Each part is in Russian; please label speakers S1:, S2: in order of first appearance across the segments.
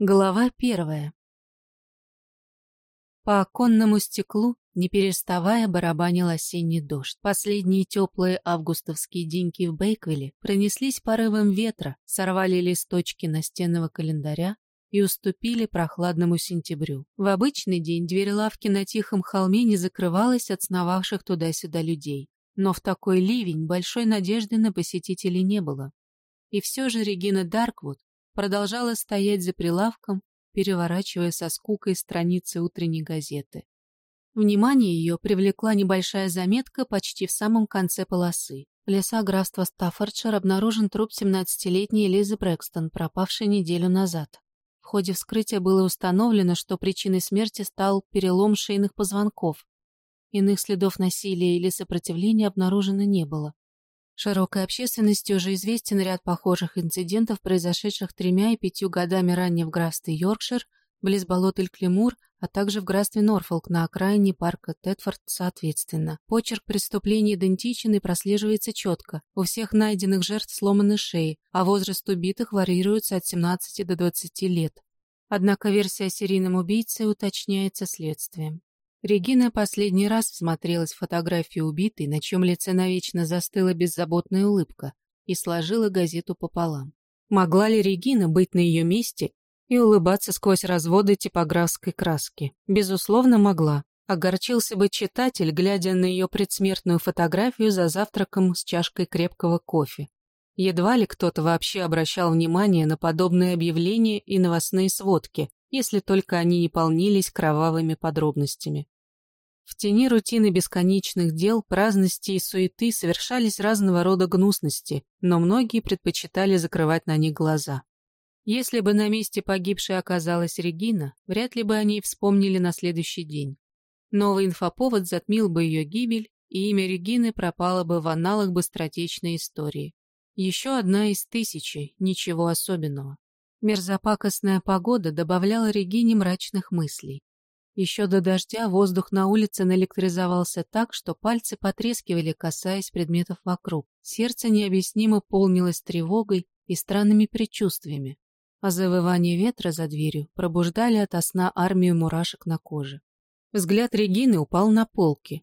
S1: Глава первая. По оконному стеклу, не переставая, барабанил осенний дождь. Последние теплые августовские деньки в Бейквилле пронеслись порывом ветра, сорвали листочки настенного календаря и уступили прохладному сентябрю. В обычный день дверь лавки на тихом холме не закрывалась от сновавших туда-сюда людей. Но в такой ливень большой надежды на посетителей не было. И все же Регина Дарквуд продолжала стоять за прилавком, переворачивая со скукой страницы утренней газеты. Внимание ее привлекла небольшая заметка почти в самом конце полосы. В леса графства Стаффордшир обнаружен труп 17-летней Элизы Брэкстон, пропавшей неделю назад. В ходе вскрытия было установлено, что причиной смерти стал перелом шейных позвонков. Иных следов насилия или сопротивления обнаружено не было. Широкой общественности уже известен ряд похожих инцидентов, произошедших тремя и пятью годами ранее в графстве Йоркшир, близ болот Эль-Клемур, а также в графстве Норфолк на окраине парка Тетфорд соответственно. Почерк преступлений идентичен и прослеживается четко. У всех найденных жертв сломаны шеи, а возраст убитых варьируется от 17 до 20 лет. Однако версия о серийном убийце уточняется следствием. Регина последний раз всмотрелась в фотографию убитой, на чем лице навечно застыла беззаботная улыбка, и сложила газету пополам. Могла ли Регина быть на ее месте и улыбаться сквозь разводы типографской краски? Безусловно, могла. Огорчился бы читатель, глядя на ее предсмертную фотографию за завтраком с чашкой крепкого кофе. Едва ли кто-то вообще обращал внимание на подобные объявления и новостные сводки, если только они не полнились кровавыми подробностями. В тени рутины бесконечных дел, праздности и суеты совершались разного рода гнусности, но многие предпочитали закрывать на них глаза. Если бы на месте погибшей оказалась Регина, вряд ли бы они вспомнили на следующий день. Новый инфоповод затмил бы ее гибель, и имя Регины пропало бы в аналах быстротечной истории. Еще одна из тысячи, ничего особенного. Мерзопакостная погода добавляла Регине мрачных мыслей. Еще до дождя воздух на улице наэлектризовался так, что пальцы потрескивали, касаясь предметов вокруг. Сердце необъяснимо полнилось тревогой и странными предчувствиями, а завывание ветра за дверью пробуждали ото сна армию мурашек на коже. Взгляд Регины упал на полки.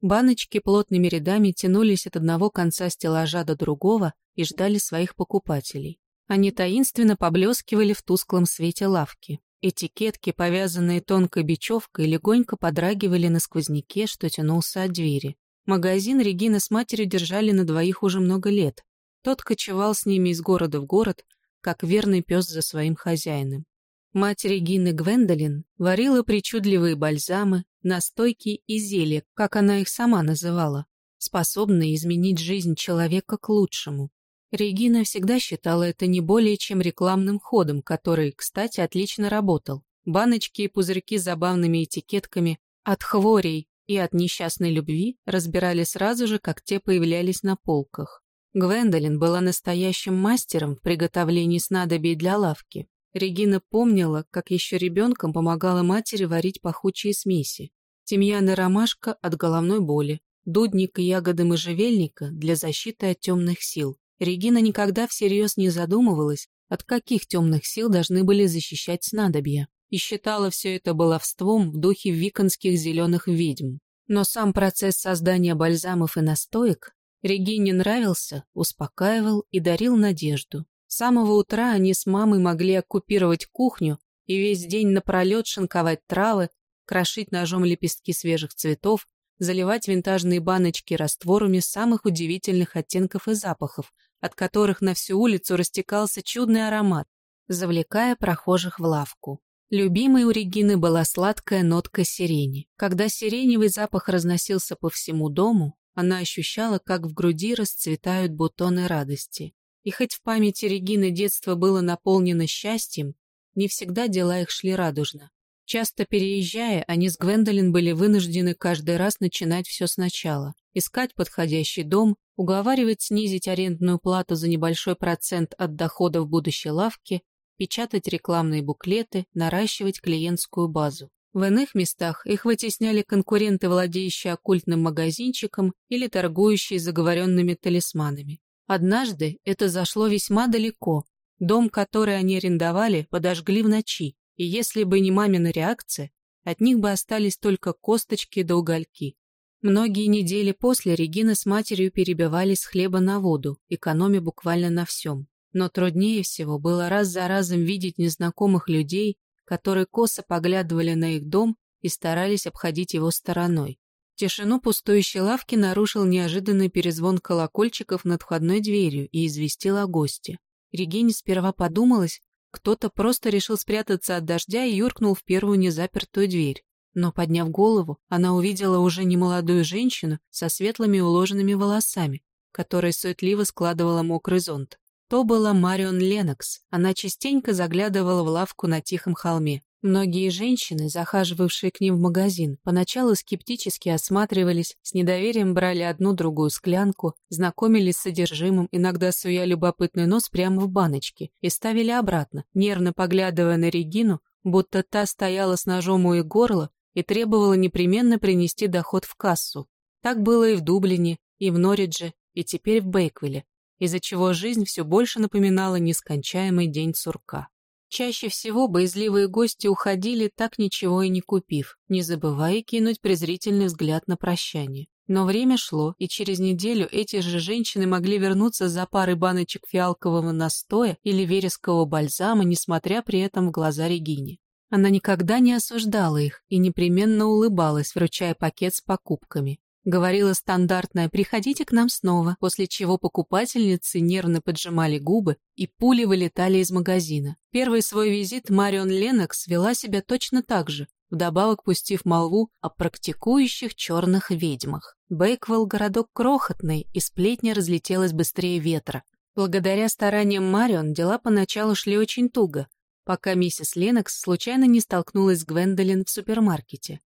S1: Баночки плотными рядами тянулись от одного конца стеллажа до другого и ждали своих покупателей. Они таинственно поблескивали в тусклом свете лавки. Этикетки, повязанные тонкой бечевкой, легонько подрагивали на сквозняке, что тянулся от двери. Магазин Регина с матерью держали на двоих уже много лет. Тот кочевал с ними из города в город, как верный пес за своим хозяином. Мать Регины Гвендолин варила причудливые бальзамы, настойки и зелья, как она их сама называла, способные изменить жизнь человека к лучшему. Регина всегда считала это не более чем рекламным ходом, который, кстати, отлично работал. Баночки и пузырьки с забавными этикетками от хворей и от несчастной любви разбирали сразу же, как те появлялись на полках. Гвендолин была настоящим мастером в приготовлении снадобий для лавки. Регина помнила, как еще ребенком помогала матери варить пахучие смеси. Тимьян и ромашка от головной боли, дудник и ягоды можжевельника для защиты от темных сил, Регина никогда всерьез не задумывалась, от каких темных сил должны были защищать снадобья, и считала все это баловством в духе виконских зеленых ведьм. Но сам процесс создания бальзамов и настоек Регине нравился, успокаивал и дарил надежду. С самого утра они с мамой могли оккупировать кухню и весь день напролет шинковать травы, крошить ножом лепестки свежих цветов, заливать винтажные баночки растворами самых удивительных оттенков и запахов, от которых на всю улицу растекался чудный аромат, завлекая прохожих в лавку. Любимой у Регины была сладкая нотка сирени. Когда сиреневый запах разносился по всему дому, она ощущала, как в груди расцветают бутоны радости. И хоть в памяти Регины детство было наполнено счастьем, не всегда дела их шли радужно. Часто переезжая, они с Гвендолин были вынуждены каждый раз начинать все сначала. Искать подходящий дом, уговаривать снизить арендную плату за небольшой процент от доходов будущей лавки, печатать рекламные буклеты, наращивать клиентскую базу. В иных местах их вытесняли конкуренты, владеющие оккультным магазинчиком или торгующие заговоренными талисманами. Однажды это зашло весьма далеко. Дом, который они арендовали, подожгли в ночи, и если бы не мамина реакция, от них бы остались только косточки да угольки. Многие недели после Регина с матерью перебивались с хлеба на воду, экономя буквально на всем. Но труднее всего было раз за разом видеть незнакомых людей, которые косо поглядывали на их дом и старались обходить его стороной. Тишину пустующей лавки нарушил неожиданный перезвон колокольчиков над входной дверью и известил о госте. Регине сперва подумалось, кто-то просто решил спрятаться от дождя и юркнул в первую незапертую дверь. Но, подняв голову, она увидела уже немолодую женщину со светлыми уложенными волосами, которая суетливо складывала мокрый зонт. То была Марион Ленокс. Она частенько заглядывала в лавку на тихом холме. Многие женщины, захаживавшие к ним в магазин, поначалу скептически осматривались, с недоверием брали одну-другую склянку, знакомились с содержимым, иногда суя любопытный нос прямо в баночки, и ставили обратно, нервно поглядывая на Регину, будто та стояла с ножом у их горла и требовала непременно принести доход в кассу. Так было и в Дублине, и в Норридже, и теперь в Бейквилле, из-за чего жизнь все больше напоминала нескончаемый день сурка. Чаще всего боязливые гости уходили, так ничего и не купив, не забывая кинуть презрительный взгляд на прощание. Но время шло, и через неделю эти же женщины могли вернуться за парой баночек фиалкового настоя или верескового бальзама, несмотря при этом в глаза Регине. Она никогда не осуждала их и непременно улыбалась, вручая пакет с покупками. Говорила стандартная «приходите к нам снова», после чего покупательницы нервно поджимали губы и пули вылетали из магазина. Первый свой визит Марион Ленокс вела себя точно так же, вдобавок пустив молву о практикующих черных ведьмах. Бейквелл – городок крохотный, и сплетня разлетелась быстрее ветра. Благодаря стараниям Марион дела поначалу шли очень туго, пока миссис Ленокс случайно не столкнулась с Гвендолин в супермаркете.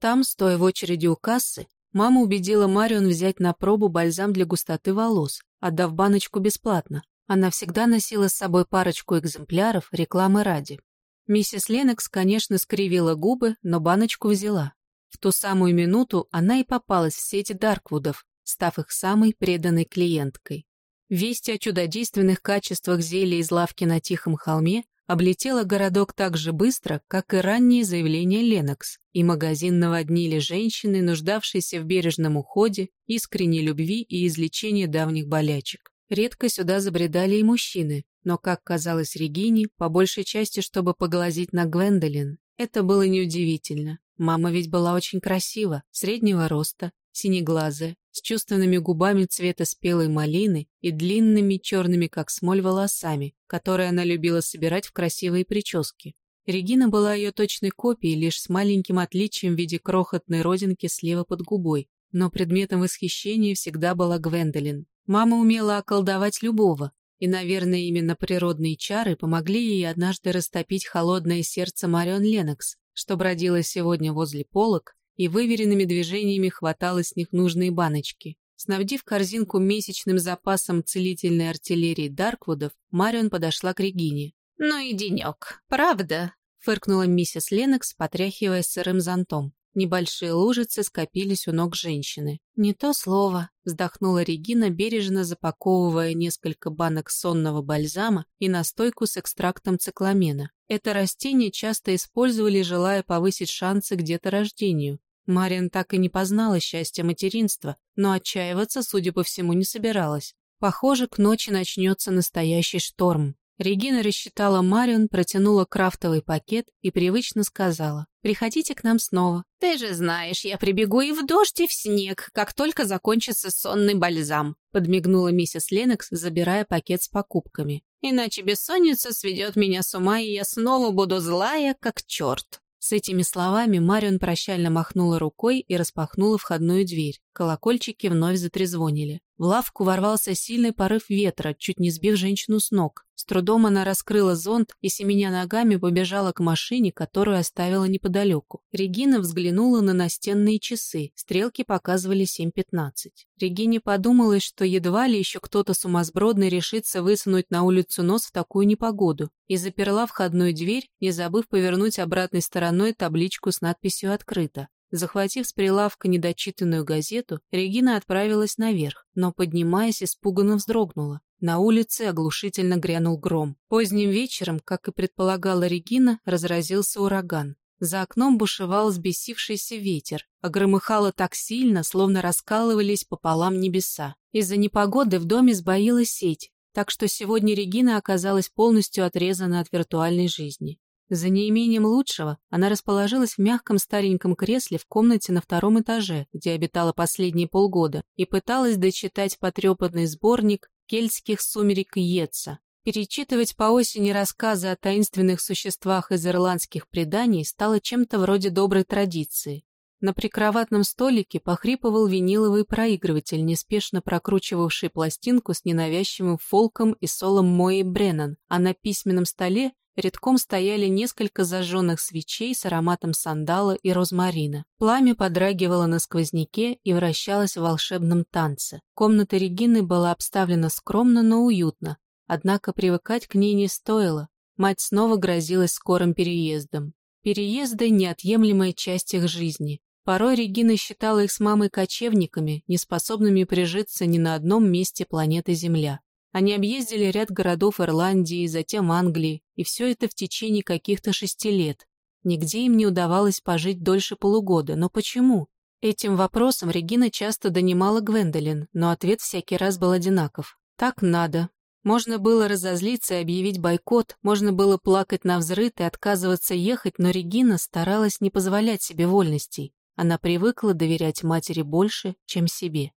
S1: Там, стоя в очереди у кассы, мама убедила Марион взять на пробу бальзам для густоты волос, отдав баночку бесплатно. Она всегда носила с собой парочку экземпляров рекламы ради. Миссис Ленокс, конечно, скривила губы, но баночку взяла. В ту самую минуту она и попалась в сети Дарквудов, став их самой преданной клиенткой. Весть о чудодейственных качествах зелья из лавки на Тихом холме облетела городок так же быстро, как и ранние заявления Ленокс, и магазин наводнили женщины, нуждавшиеся в бережном уходе, искренней любви и излечении давних болячек. Редко сюда забредали и мужчины, но, как казалось Регине, по большей части, чтобы поглазить на Гвендолин. Это было неудивительно. Мама ведь была очень красива, среднего роста, синеглазая, с чувственными губами цвета спелой малины и длинными черными, как смоль, волосами, которые она любила собирать в красивые прически. Регина была ее точной копией, лишь с маленьким отличием в виде крохотной родинки слева под губой, но предметом восхищения всегда была Гвендолин. Мама умела околдовать любого, и, наверное, именно природные чары помогли ей однажды растопить холодное сердце Марион Ленокс, что бродила сегодня возле полок и выверенными движениями хватала с них нужные баночки. Снабдив корзинку месячным запасом целительной артиллерии Дарквудов, Марион подошла к Регине. «Ну и денек, правда?» — фыркнула миссис Ленокс, потряхивая сырым зонтом. Небольшие лужицы скопились у ног женщины. «Не то слово», — вздохнула Регина, бережно запаковывая несколько банок сонного бальзама и настойку с экстрактом цикламена. Это растение часто использовали, желая повысить шансы к деторождению. Мариан так и не познала счастья материнства, но отчаиваться, судя по всему, не собиралась. Похоже, к ночи начнется настоящий шторм. Регина рассчитала Марион, протянула крафтовый пакет и привычно сказала «Приходите к нам снова». «Ты же знаешь, я прибегу и в дождь, и в снег, как только закончится сонный бальзам», подмигнула миссис Ленокс, забирая пакет с покупками. «Иначе бессонница сведет меня с ума, и я снова буду злая, как черт». С этими словами Марион прощально махнула рукой и распахнула входную дверь. Колокольчики вновь затрезвонили. В лавку ворвался сильный порыв ветра, чуть не сбив женщину с ног. С трудом она раскрыла зонт и, семеня ногами, побежала к машине, которую оставила неподалеку. Регина взглянула на настенные часы. Стрелки показывали 7.15. Регине подумалось, что едва ли еще кто-то сумасбродный решится высунуть на улицу нос в такую непогоду, и заперла входную дверь, не забыв повернуть обратной стороной табличку с надписью «Открыто». Захватив с прилавка недочитанную газету, Регина отправилась наверх, но, поднимаясь, испуганно вздрогнула. На улице оглушительно грянул гром. Поздним вечером, как и предполагала Регина, разразился ураган. За окном бушевал взбесившийся ветер, а громыхало так сильно, словно раскалывались пополам небеса. Из-за непогоды в доме сбоила сеть, так что сегодня Регина оказалась полностью отрезана от виртуальной жизни. За неимением лучшего она расположилась в мягком стареньком кресле в комнате на втором этаже, где обитала последние полгода, и пыталась дочитать потрепанный сборник кельтских сумерек Йетса. Перечитывать по осени рассказы о таинственных существах из ирландских преданий стало чем-то вроде доброй традиции. На прикроватном столике похрипывал виниловый проигрыватель, неспешно прокручивавший пластинку с ненавязчивым фолком и солом Мои Бреннан, а на письменном столе Редком стояли несколько зажженных свечей с ароматом сандала и розмарина. Пламя подрагивало на сквозняке и вращалось в волшебном танце. Комната Регины была обставлена скромно, но уютно. Однако привыкать к ней не стоило. Мать снова грозилась скорым переездом. Переезды – неотъемлемая часть их жизни. Порой Регина считала их с мамой кочевниками, неспособными прижиться ни на одном месте планеты Земля. Они объездили ряд городов Ирландии, затем Англии, и все это в течение каких-то шести лет. Нигде им не удавалось пожить дольше полугода, но почему? Этим вопросом Регина часто донимала Гвендолин, но ответ всякий раз был одинаков. «Так надо». Можно было разозлиться и объявить бойкот, можно было плакать на взрыд и отказываться ехать, но Регина старалась не позволять себе вольностей. Она привыкла доверять матери больше, чем себе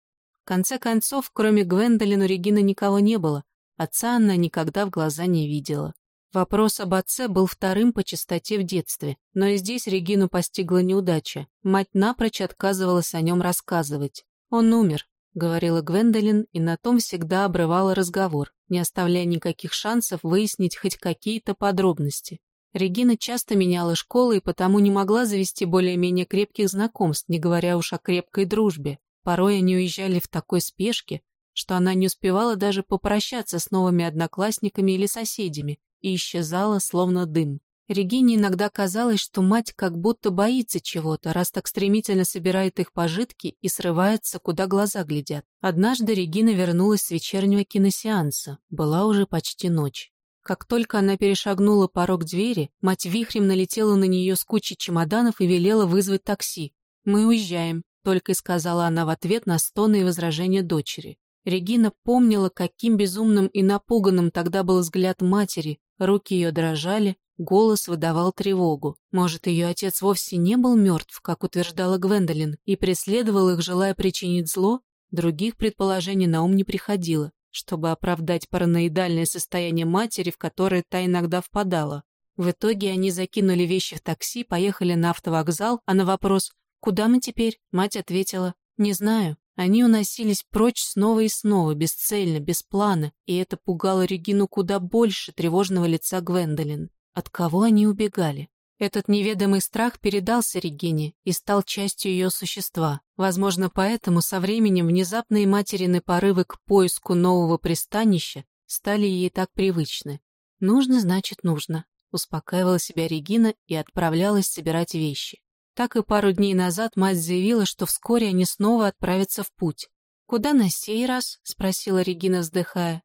S1: конце концов, кроме Гвендолин у Регины никого не было. Отца она никогда в глаза не видела. Вопрос об отце был вторым по частоте в детстве, но и здесь Регину постигла неудача. Мать напрочь отказывалась о нем рассказывать. «Он умер», — говорила Гвендолин, и на том всегда обрывала разговор, не оставляя никаких шансов выяснить хоть какие-то подробности. Регина часто меняла школы и потому не могла завести более-менее крепких знакомств, не говоря уж о крепкой дружбе. Порой они уезжали в такой спешке, что она не успевала даже попрощаться с новыми одноклассниками или соседями и исчезала, словно дым. Регине иногда казалось, что мать как будто боится чего-то, раз так стремительно собирает их пожитки и срывается, куда глаза глядят. Однажды Регина вернулась с вечернего киносеанса. Была уже почти ночь. Как только она перешагнула порог двери, мать вихрем налетела на нее с кучей чемоданов и велела вызвать такси. «Мы уезжаем», только и сказала она в ответ на стоны и возражения дочери. Регина помнила, каким безумным и напуганным тогда был взгляд матери, руки ее дрожали, голос выдавал тревогу. Может, ее отец вовсе не был мертв, как утверждала Гвендолин, и преследовал их, желая причинить зло? Других предположений на ум не приходило, чтобы оправдать параноидальное состояние матери, в которое та иногда впадала. В итоге они закинули вещи в такси, поехали на автовокзал, а на вопрос «Куда мы теперь?» Мать ответила «Не знаю». Они уносились прочь снова и снова, бесцельно, без плана, и это пугало Регину куда больше тревожного лица Гвендолин. От кого они убегали? Этот неведомый страх передался Регине и стал частью ее существа. Возможно, поэтому со временем внезапные материны порывы к поиску нового пристанища стали ей так привычны. «Нужно, значит, нужно», — успокаивала себя Регина и отправлялась собирать вещи. Так и пару дней назад мать заявила, что вскоре они снова отправятся в путь. «Куда на сей раз?» — спросила Регина, вздыхая.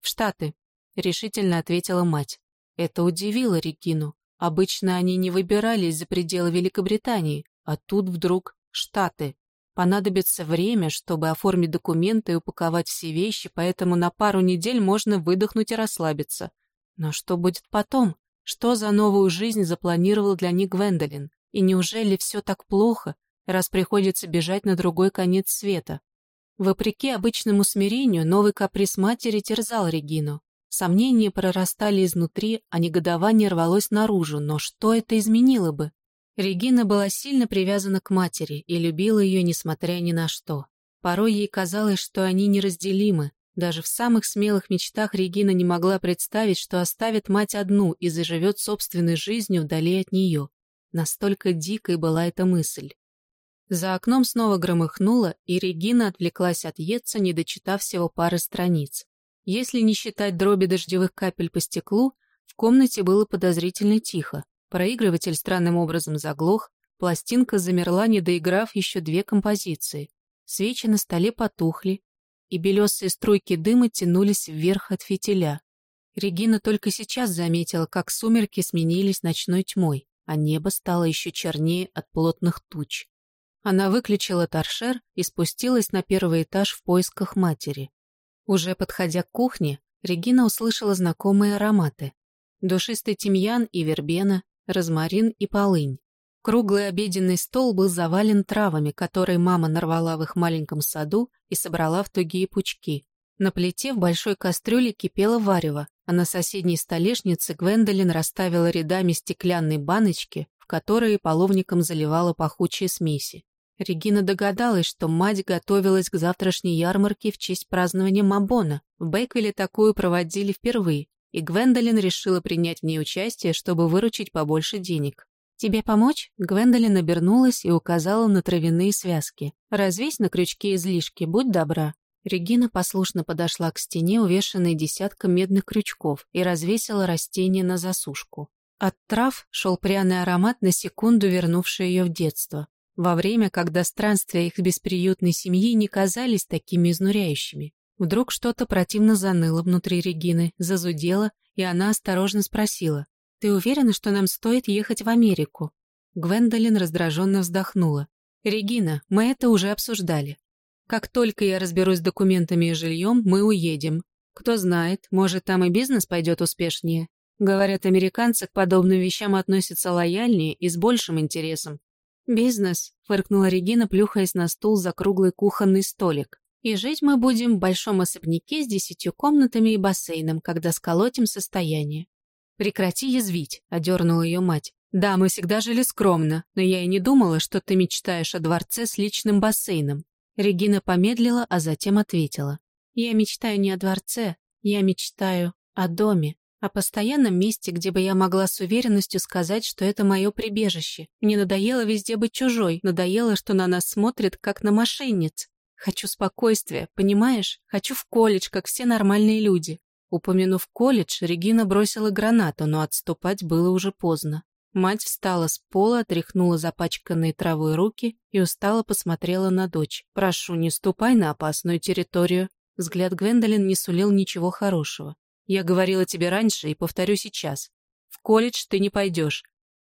S1: «В Штаты», — решительно ответила мать. Это удивило Регину. Обычно они не выбирались за пределы Великобритании, а тут вдруг Штаты. Понадобится время, чтобы оформить документы и упаковать все вещи, поэтому на пару недель можно выдохнуть и расслабиться. Но что будет потом? Что за новую жизнь запланировал для них Гвендолин? И неужели все так плохо, раз приходится бежать на другой конец света? Вопреки обычному смирению, новый каприз матери терзал Регину. Сомнения прорастали изнутри, а негодование рвалось наружу, но что это изменило бы? Регина была сильно привязана к матери и любила ее, несмотря ни на что. Порой ей казалось, что они неразделимы. Даже в самых смелых мечтах Регина не могла представить, что оставит мать одну и заживет собственной жизнью вдали от нее. Настолько дикой была эта мысль. За окном снова громыхнуло, и Регина отвлеклась от Етца, не дочитав всего пары страниц. Если не считать дроби дождевых капель по стеклу, в комнате было подозрительно тихо. Проигрыватель странным образом заглох, пластинка замерла, не доиграв еще две композиции. Свечи на столе потухли. и белесые струйки дыма тянулись вверх от фитиля. Регина только сейчас заметила, как сумерки сменились ночной тьмой, а небо стало еще чернее от плотных туч. Она выключила торшер и спустилась на первый этаж в поисках матери. Уже подходя к кухне, Регина услышала знакомые ароматы. Душистый тимьян и вербена, розмарин и полынь. Круглый обеденный стол был завален травами, которые мама нарвала в их маленьком саду и собрала в тугие пучки. На плите в большой кастрюле кипело варево, а на соседней столешнице Гвендолин расставила рядами стеклянные баночки, в которые половником заливала пахучие смеси. Регина догадалась, что мать готовилась к завтрашней ярмарке в честь празднования Мабона. В Бейквилле такую проводили впервые, и Гвендолин решила принять в ней участие, чтобы выручить побольше денег. «Тебе помочь?» Гвендолин обернулась и указала на травяные связки. «Развесь на крючке излишки, будь добра». Регина послушно подошла к стене, увешанной десятком медных крючков, и развесила растение на засушку. От трав шел пряный аромат, на секунду вернувший ее в детство во время, когда странствия их бесприютной семьи не казались такими изнуряющими. Вдруг что-то противно заныло внутри Регины, зазудело, и она осторожно спросила, «Ты уверена, что нам стоит ехать в Америку?» Гвендолин раздраженно вздохнула. «Регина, мы это уже обсуждали. Как только я разберусь с документами и жильем, мы уедем. Кто знает, может, там и бизнес пойдет успешнее. Говорят, американцы к подобным вещам относятся лояльнее и с большим интересом. «Бизнес», — фыркнула Регина, плюхаясь на стул за круглый кухонный столик. «И жить мы будем в большом особняке с десятью комнатами и бассейном, когда сколотим состояние». «Прекрати язвить», — одернула ее мать. «Да, мы всегда жили скромно, но я и не думала, что ты мечтаешь о дворце с личным бассейном». Регина помедлила, а затем ответила. «Я мечтаю не о дворце, я мечтаю о доме» о постоянном месте, где бы я могла с уверенностью сказать, что это мое прибежище. Мне надоело везде быть чужой, надоело, что на нас смотрят, как на мошенниц. Хочу спокойствия, понимаешь? Хочу в колледж, как все нормальные люди. Упомянув колледж, Регина бросила гранату, но отступать было уже поздно. Мать встала с пола, отряхнула запачканные травой руки и устало посмотрела на дочь. «Прошу, не ступай на опасную территорию». Взгляд Гвендолин не сулил ничего хорошего. Я говорила тебе раньше и повторю сейчас. В колледж ты не пойдешь.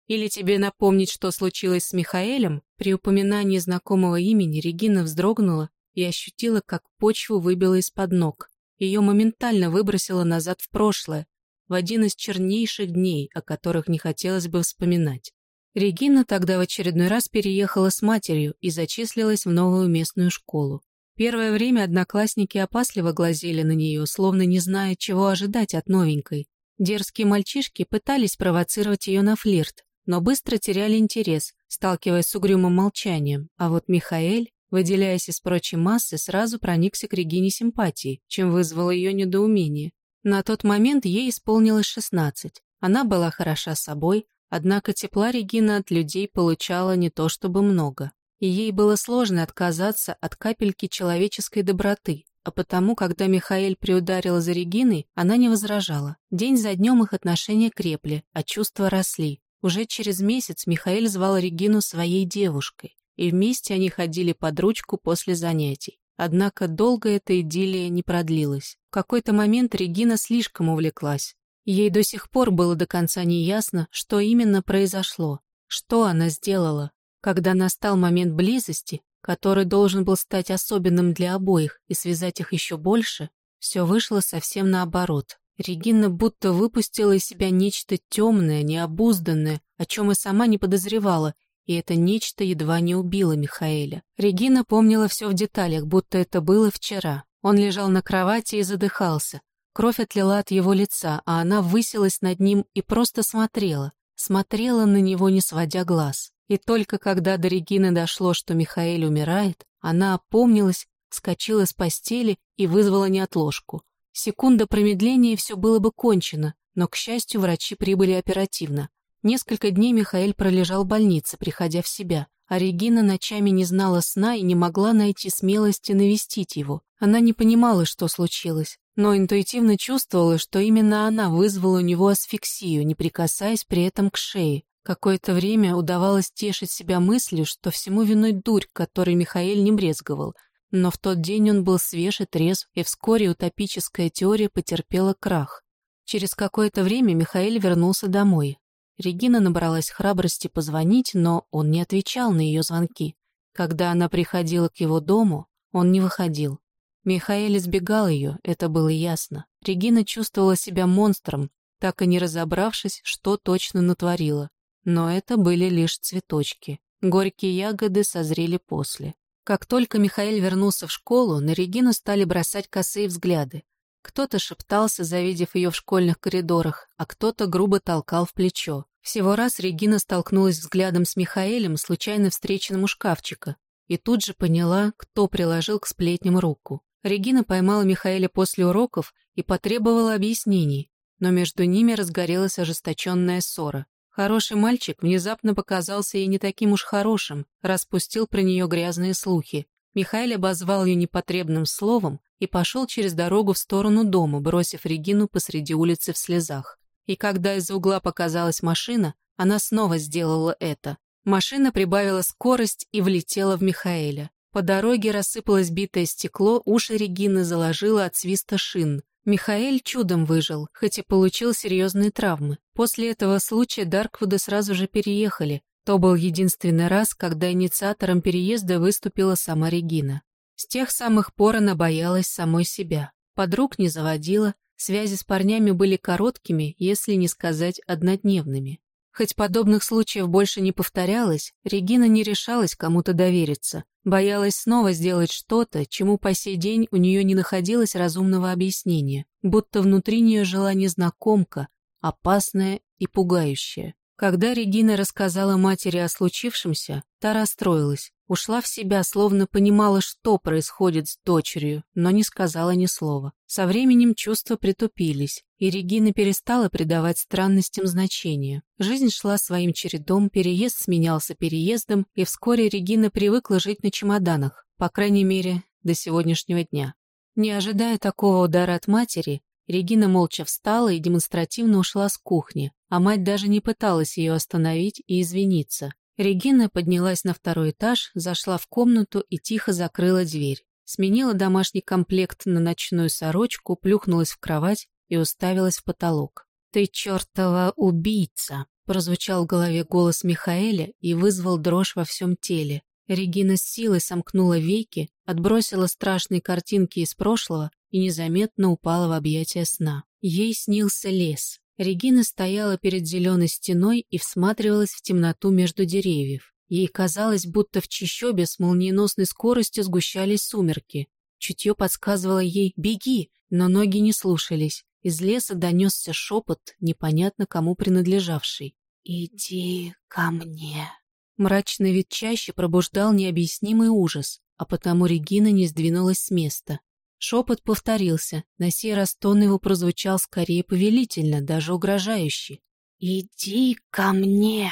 S1: Или тебе напомнить, что случилось с Михаэлем? При упоминании знакомого имени Регина вздрогнула и ощутила, как почву выбило из-под ног. Ее моментально выбросило назад в прошлое, в один из чернейших дней, о которых не хотелось бы вспоминать. Регина тогда в очередной раз переехала с матерью и зачислилась в новую местную школу. Первое время одноклассники опасливо глазели на нее, словно не зная, чего ожидать от новенькой. Дерзкие мальчишки пытались провоцировать ее на флирт, но быстро теряли интерес, сталкиваясь с угрюмым молчанием. А вот Михаэль, выделяясь из прочей массы, сразу проникся к Регине симпатией, чем вызвало ее недоумение. На тот момент ей исполнилось 16. Она была хороша собой, однако тепла Регина от людей получала не то чтобы много и ей было сложно отказаться от капельки человеческой доброты, а потому, когда Михаэль приударила за Региной, она не возражала. День за днем их отношения крепли, а чувства росли. Уже через месяц Михаэль звал Регину своей девушкой, и вместе они ходили под ручку после занятий. Однако долго эта идиллия не продлилась. В какой-то момент Регина слишком увлеклась. Ей до сих пор было до конца неясно, что именно произошло, что она сделала, когда настал момент близости, который должен был стать особенным для обоих и связать их еще больше, все вышло совсем наоборот. Регина будто выпустила из себя нечто темное, необузданное, о чем и сама не подозревала, и это нечто едва не убило Михаэля. Регина помнила все в деталях, будто это было вчера. Он лежал на кровати и задыхался. Кровь отлила от его лица, а она высилась над ним и просто смотрела. Смотрела на него, не сводя глаз. И только когда до Регины дошло, что Михаэль умирает, она опомнилась, вскочила с постели и вызвала неотложку. Секунда промедления, и все было бы кончено, но, к счастью, врачи прибыли оперативно. Несколько дней Михаэль пролежал в больнице, приходя в себя, а Регина ночами не знала сна и не могла найти смелости навестить его. Она не понимала, что случилось, но интуитивно чувствовала, что именно она вызвала у него асфиксию, не прикасаясь при этом к шее. Какое-то время удавалось тешить себя мыслью, что всему виной дурь, которой Михаил не брезговал. Но в тот день он был свеж и трезв, и вскоре утопическая теория потерпела крах. Через какое-то время Михаил вернулся домой. Регина набралась храбрости позвонить, но он не отвечал на ее звонки. Когда она приходила к его дому, он не выходил. Михаил избегал ее, это было ясно. Регина чувствовала себя монстром, так и не разобравшись, что точно натворила. Но это были лишь цветочки. Горькие ягоды созрели после. Как только Михаил вернулся в школу, на Регину стали бросать косые взгляды. Кто-то шептался, завидев ее в школьных коридорах, а кто-то грубо толкал в плечо. Всего раз Регина столкнулась взглядом с Михаэлем, случайно встреченным у шкафчика, и тут же поняла, кто приложил к сплетням руку. Регина поймала Михаэля после уроков и потребовала объяснений, но между ними разгорелась ожесточенная ссора. Хороший мальчик внезапно показался ей не таким уж хорошим, распустил про нее грязные слухи. Михаил обозвал ее непотребным словом и пошел через дорогу в сторону дома, бросив Регину посреди улицы в слезах. И когда из-за угла показалась машина, она снова сделала это. Машина прибавила скорость и влетела в Михаэля. По дороге рассыпалось битое стекло, уши Регины заложило от свиста шин. Михаэль чудом выжил, хоть и получил серьезные травмы. После этого случая Дарквуды сразу же переехали. То был единственный раз, когда инициатором переезда выступила сама Регина. С тех самых пор она боялась самой себя. Подруг не заводила, связи с парнями были короткими, если не сказать однодневными. Хоть подобных случаев больше не повторялось, Регина не решалась кому-то довериться, боялась снова сделать что-то, чему по сей день у нее не находилось разумного объяснения, будто внутри нее жила незнакомка, опасная и пугающая. Когда Регина рассказала матери о случившемся, та расстроилась, ушла в себя, словно понимала, что происходит с дочерью, но не сказала ни слова. Со временем чувства притупились, и Регина перестала придавать странностям значения. Жизнь шла своим чередом, переезд сменялся переездом, и вскоре Регина привыкла жить на чемоданах, по крайней мере, до сегодняшнего дня. Не ожидая такого удара от матери, Регина молча встала и демонстративно ушла с кухни, а мать даже не пыталась ее остановить и извиниться. Регина поднялась на второй этаж, зашла в комнату и тихо закрыла дверь. Сменила домашний комплект на ночную сорочку, плюхнулась в кровать и уставилась в потолок. «Ты чертова убийца!» прозвучал в голове голос Михаэля и вызвал дрожь во всем теле. Регина с силой сомкнула веки, отбросила страшные картинки из прошлого и незаметно упала в объятия сна. Ей снился лес. Регина стояла перед зеленой стеной и всматривалась в темноту между деревьев. Ей казалось, будто в чащобе с молниеносной скоростью сгущались сумерки. Чутье подсказывало ей «беги», но ноги не слушались. Из леса донесся шепот, непонятно кому принадлежавший. «Иди ко мне». Мрачный вид чаще пробуждал необъяснимый ужас, а потому Регина не сдвинулась с места. Шепот повторился, на сей раз тон его прозвучал скорее повелительно, даже угрожающе. «Иди ко мне!»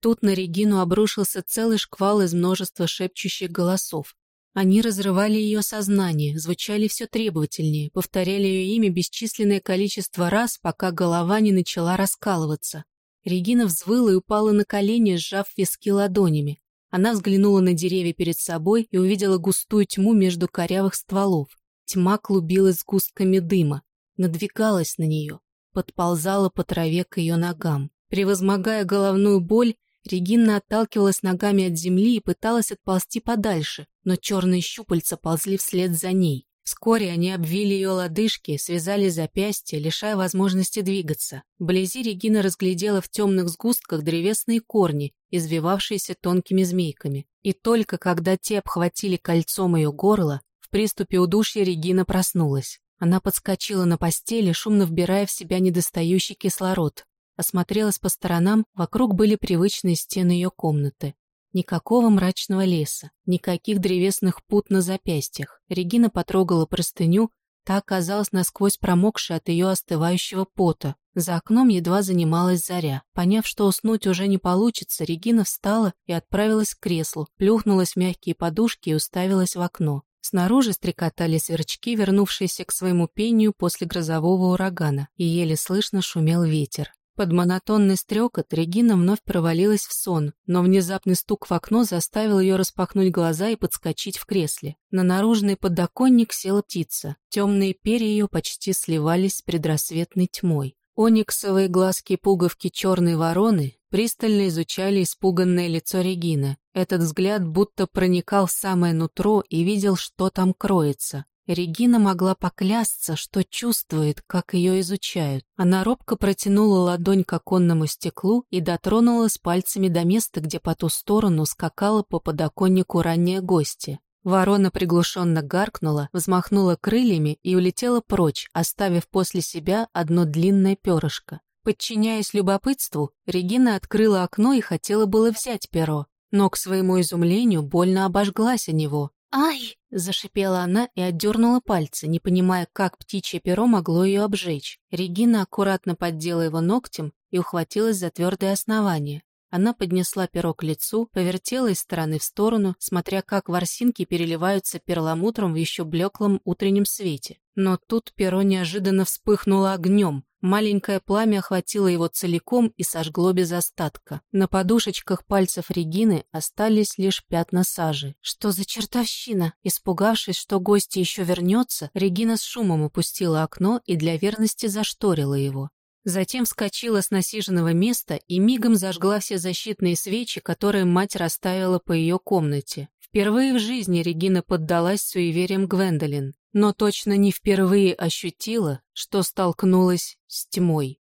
S1: Тут на Регину обрушился целый шквал из множества шепчущих голосов. Они разрывали ее сознание, звучали все требовательнее, повторяли ее имя бесчисленное количество раз, пока голова не начала раскалываться. Регина взвыла и упала на колени, сжав виски ладонями. Она взглянула на деревья перед собой и увидела густую тьму между корявых стволов. Тьма клубилась густками дыма, надвигалась на нее, подползала по траве к ее ногам. Превозмогая головную боль, Регина отталкивалась ногами от земли и пыталась отползти подальше, но черные щупальца ползли вслед за ней. Вскоре они обвили ее лодыжки, связали запястья, лишая возможности двигаться. Вблизи Регина разглядела в темных сгустках древесные корни, извивавшиеся тонкими змейками. И только когда те обхватили кольцом ее горло, в приступе удушья Регина проснулась. Она подскочила на постели, шумно вбирая в себя недостающий кислород. Осмотрелась по сторонам, вокруг были привычные стены ее комнаты. Никакого мрачного леса, никаких древесных пут на запястьях. Регина потрогала простыню, та оказалась насквозь промокшей от ее остывающего пота. За окном едва занималась заря. Поняв, что уснуть уже не получится, Регина встала и отправилась к креслу, плюхнулась в мягкие подушки и уставилась в окно. Снаружи стрекотали сверчки, вернувшиеся к своему пению после грозового урагана, и еле слышно шумел ветер. Под монотонный стрекот Регина вновь провалилась в сон, но внезапный стук в окно заставил ее распахнуть глаза и подскочить в кресле. На наружный подоконник села птица. Темные перья ее почти сливались с предрассветной тьмой. Ониксовые глазки-пуговки черной вороны пристально изучали испуганное лицо Регины. Этот взгляд будто проникал в самое нутро и видел, что там кроется. Регина могла поклясться, что чувствует, как ее изучают. Она робко протянула ладонь к оконному стеклу и дотронулась пальцами до места, где по ту сторону скакала по подоконнику ранняя гостья. Ворона приглушенно гаркнула, взмахнула крыльями и улетела прочь, оставив после себя одно длинное перышко. Подчиняясь любопытству, Регина открыла окно и хотела было взять перо, но, к своему изумлению, больно обожглась о него. «Ай!» – зашипела она и отдернула пальцы, не понимая, как птичье перо могло ее обжечь. Регина аккуратно поддела его ногтем и ухватилась за твердое основание. Она поднесла перо к лицу, повертела из стороны в сторону, смотря как ворсинки переливаются перламутром в еще блеклом утреннем свете. Но тут перо неожиданно вспыхнуло огнем. Маленькое пламя охватило его целиком и сожгло без остатка. На подушечках пальцев Регины остались лишь пятна сажи. Что за чертовщина? Испугавшись, что гость еще вернется, Регина с шумом упустила окно и для верности зашторила его. Затем вскочила с насиженного места и мигом зажгла все защитные свечи, которые мать расставила по ее комнате. Впервые в жизни Регина поддалась суевериям Гвендолин, но точно не впервые ощутила, что столкнулась с тьмой.